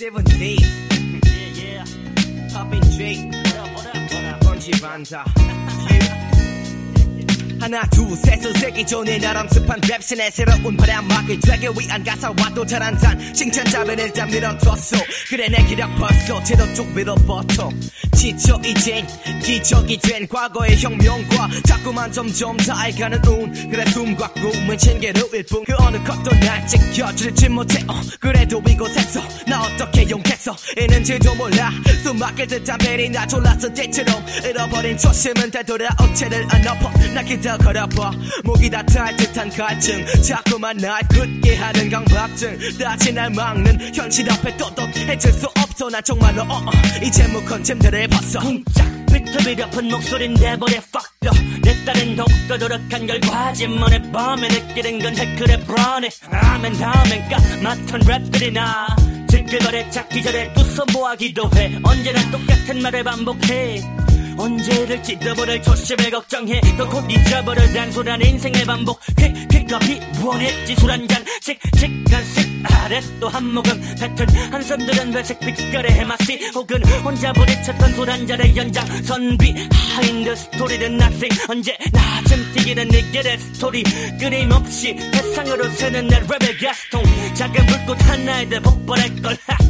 17 Yeah, yeah. Popping J What up, what up, what up? 번지 yeah. 하나 둘셋을 세기 전에 나름 습한 랩신의 새로운 바람막을 되게 위한 가사와도 잘한단 칭찬잡은 일단 밀어뒀어. 그래 내 기력 벌써 제도 쪽 밀어버터 지쳐 이젠 기적이 된 과거의 혁명과 자꾸만 점점 다해가는 운. 그래 숨과 꿈은 징계로일 뿐 그 어느 것도 날 지켜주지 못해. 어, 그래도 이곳에서 나 어떻게 용했어 있는지도 몰라. 숨막힐 듯한 매일이 나 졸랐을 때처럼 잃어버린 초심은 되돌아온 채를 안 엎어. 나 기다 걸어봐. 목이 다탈 듯한 갈증. 자꾸만 날 굳게 하는 강박증. 다시 날 막는 현실 앞에 또렷해질 수 없어. 난 정말로 어, 어, 이제 묵헌침들을 벗어. 쿵짝 비틀비려픈 목소린 내버려 fuck 내 딸은 더욱더 노력한 결과지만의 밤에 느끼는 건 댓글에 브라네 아멘 다음엔 까맣던 랩들이 나 지글거려 찾기 전에 부숴 모아기도 해. 언제나 똑같은 말을 반복해. 언제 이럴지 더버릴 조심을 걱정해. 또곧 잊어버릴 단순한 인생의 반복 퀵 퀵과 비원했지 술 한잔 칙칙한 식 아래 또 한 모금 뱉은 한숨들은 회색 빛깔의 해마시 혹은 혼자 부딪혔던 술 한잔의 연장 선비 하인드 스토리는 nothing. 언제나 쯤튀기는 내게 스토리. 끊임없이 세상으로 새는 내 랩의 가스통. 작은 불꽃 하나에 대 폭발할걸 하